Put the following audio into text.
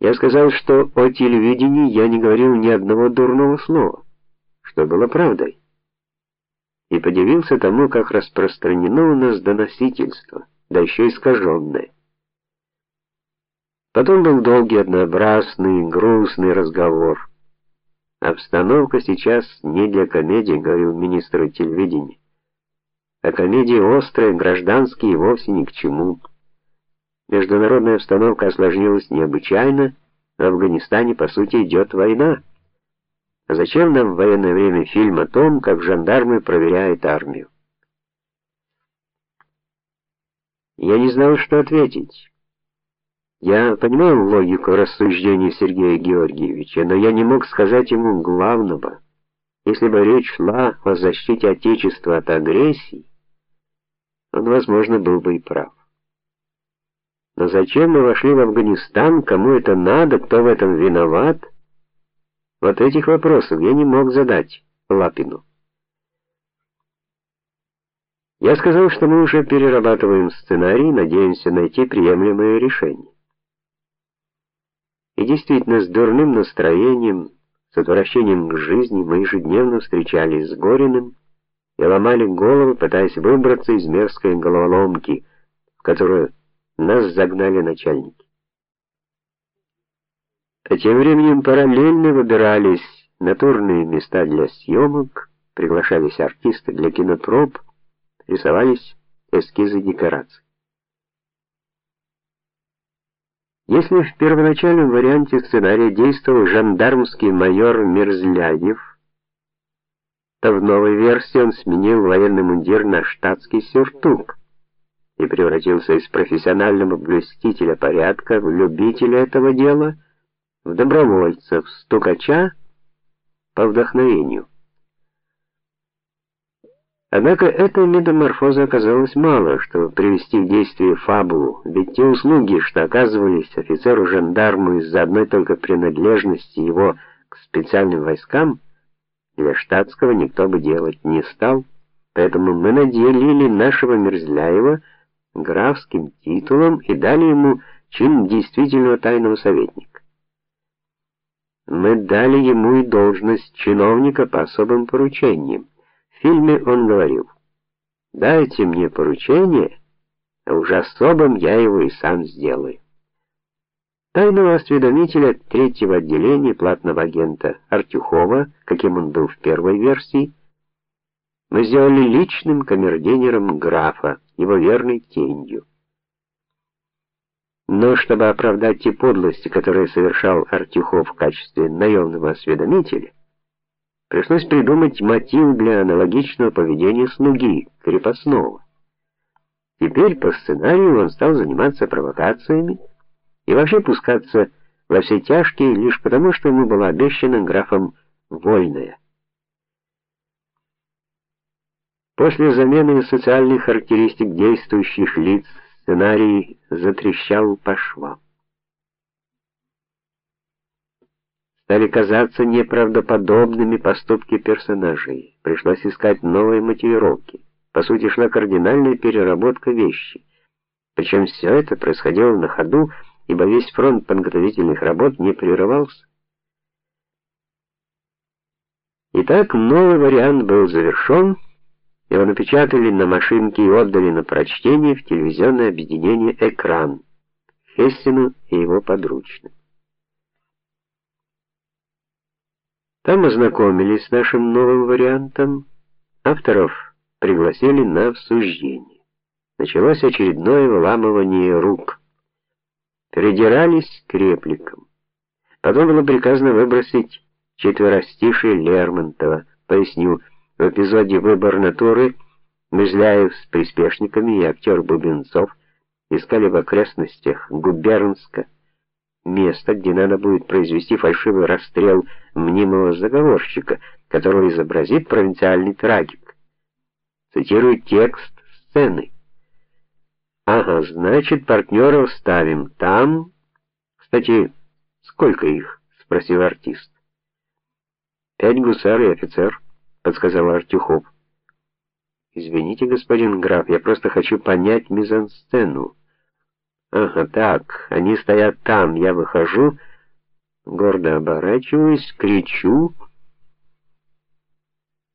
Я сказал, что о телевидении я не говорил ни одного дурного слова, что было правдой. И подивился тому, как распространено у нас доносительство, да еще искаженное. Потом был долгий, однообразный, грустный разговор. Обстановка сейчас не для комедии, говорил министр телевидения. А комедии острые, гражданские вовсе ни к чему. Международная обстановка осложнилась необычайно. В Афганистане по сути идет война. А зачем нам в военное время фильм о том, как жандармы проверяют армию? Я не знал, что ответить. Я понимал логику рассуждений Сергея Георгиевича, но я не мог сказать ему главного. Если бы речь шла о защите отечества от агрессии, он, возможно, был бы и прав. Но зачем мы вошли в Афганистан, кому это надо, кто в этом виноват? Вот этих вопросов я не мог задать Лапину. Я сказал, что мы уже перерабатываем сценарий, надеемся найти приемлемое решение. И действительно, с дурным настроением, с отвращением к жизни мы ежедневно встречались с Гориным и ломали головы, пытаясь выбраться из мерзкой головоломки, в которую нас загнали начальники. А тем временем параллельно выбирались натурные места для съемок, приглашались артисты для кинопроб, рисовались эскизы декораций. Если в первоначальном варианте сценария действовал жандармский майор Мерзляев, то в новой версии он сменил военный мундир на штатский сюртук и превратился из профессионального блюстителя порядка в любителя этого дела, в добровольца, в стукача по вдохновению. Однако этой метаморфозы оказалось мало, чтобы привести в действие фабулу, ведь те услуги, что оказывались офицеру-жандарму из-за одной только принадлежности его к специальным войскам, для штатского никто бы делать не стал, поэтому мы наделили нашего Мерзляева графским титулом и дали ему чин действительного тайного советника. Мы дали ему и должность чиновника по особым поручениям. В фильме он говорил: "Дайте мне поручение, а уже особым я его и сам сделаю". Тайного осведомителя третьего отделения платного агента Артюхова, каким он был в первой версии, мы сделали личным камердинером графа, его верной тенью. Но чтобы оправдать те подлости, которые совершал Артюхов в качестве наемного осведомителя, пришлось придумать мотив для аналогичного поведения слуги, крепостного. Теперь по сценарию он стал заниматься провокациями и вообще пускаться во все тяжкие лишь потому, что ему было обещано графом вольное. После замены социальных характеристик действующих лиц сценарий затрещал по швам. Стали казаться неправдоподобными поступки персонажей. Пришлось искать новые мотивировки. По сути, шла кардинальная переработка вещи. Причем все это происходило на ходу, ибо весь фронт подготовительных работ не прерывался. Итак, новый вариант был завершен. Его напечатали на машинке и отдали на прочтение в телевизионное объединение Экран Хессину и его подручным. Там ознакомились с нашим новым вариантом, авторов пригласили на обсуждение. Началось очередное выламывание рук. Придирались к репликам. Потом было приказано выбросить четверостишие Лермонтова. Поясню, в эпизоде Выбор натуры Мезляев с приспешниками и актер Бубенцов искали в окрестностях Губернска место, где надо будет произвести фальшивый расстрел мнимого заговорщика, которого изобразит провинциальный трагик. Цитирую текст сцены. Ага, значит, партнеров ставим там. Кстати, сколько их? спросил артист. Пять гусар и офицер подсказал Артюхов. Извините, господин граф, я просто хочу понять мизансцену. Ага, так. Они стоят там, я выхожу, гордо оборачиваюсь, кричу: